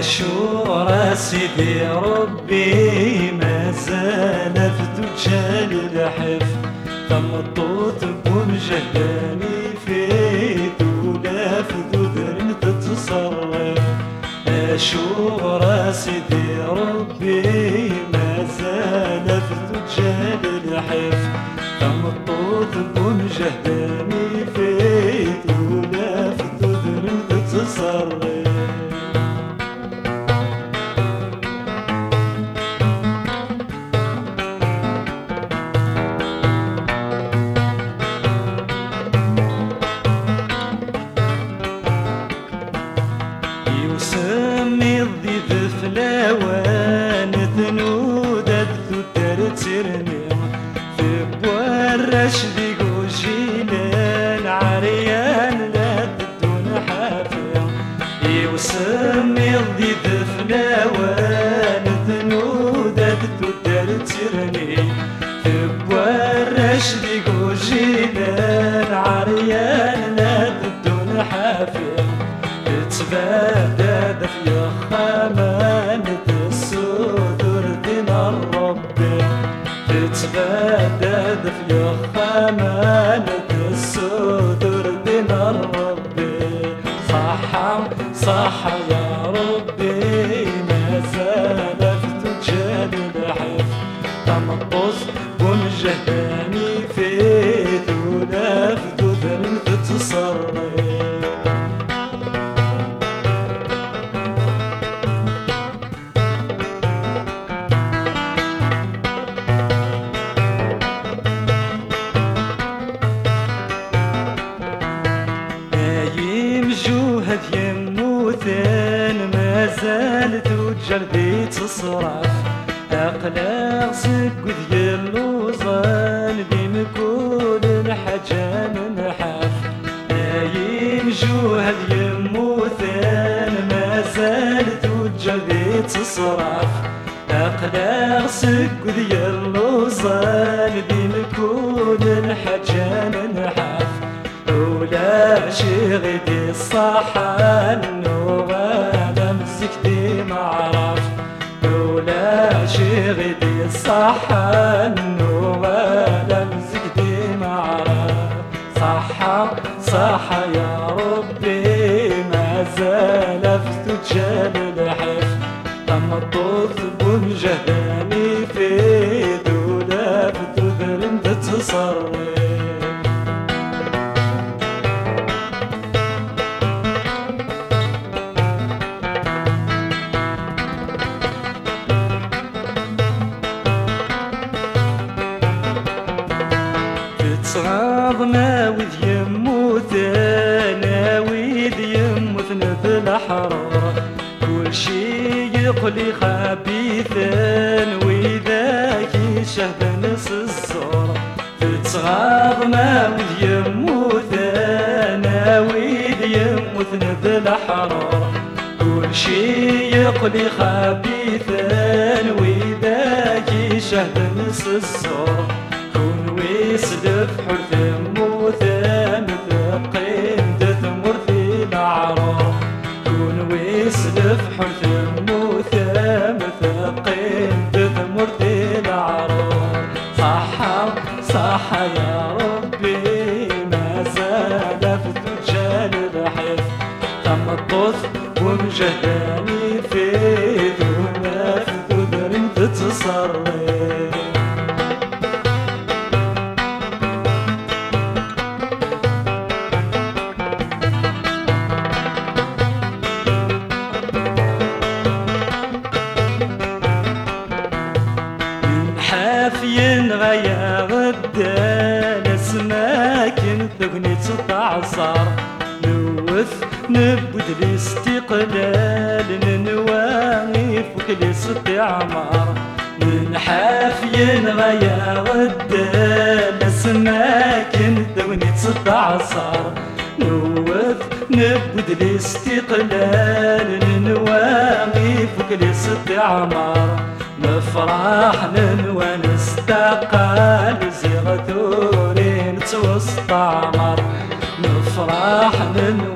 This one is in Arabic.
شورى سيدي ربي ما زال في دجال الحف تمطوط بمجهداني في دولا في دودر تتصرف. شورى سيدي ربي ما زال في دجال الحف تمطوط بمجهداني في دولا في دودر تتصرف. فلاوان ثنودة تدار ترني في بوارش ذي جيلان عريان لا تدون حافية يسمي الضيف فلاوان ثنودة تدار ترني تتبدد في خمانة الصدور دين الرب صح صح يا ربي ما زالت تجال الحف تمطص ومجهاني وجردي تصرف أقلاق سكوت يلوزان بمكون الحاجة ننحف نايم جوهد يموتان ما زالت وجردي تصرف أقلاق سكوت يلوزان بمكون الحاجة ننحف ولا شي الصحن غدي الصحن وغادا مسكتي معرف صح صح يا ربي ما زال في تجال الحف لما الطوف بمجهداني في دولاب تذر انت تتصغاض ناوي يموت ناوي يموت نذ الحرارة كل شي يقلي خبيثا وذاك يشهد نص الزور تتصغاض ناوي يموت ناوي يموت نذ الحرارة كل شي يقلي خبيثا وذاك يشهد نص الزور كون ويسلف حلف تم الطف ومجهداني في ذولا في ذذر تتصرف حافين غيا غدا نسماكن ثقني تعصر نوث نبد الاستقلال ننوى فكلي ستي عمار من حافين غيا ودان سماكن دوني ست عصار. نوث نبد الاستقلال نواغي فكلي ست عمار نفرح ننوى نستقال زيغتورين توسط عمر نفرح ننوى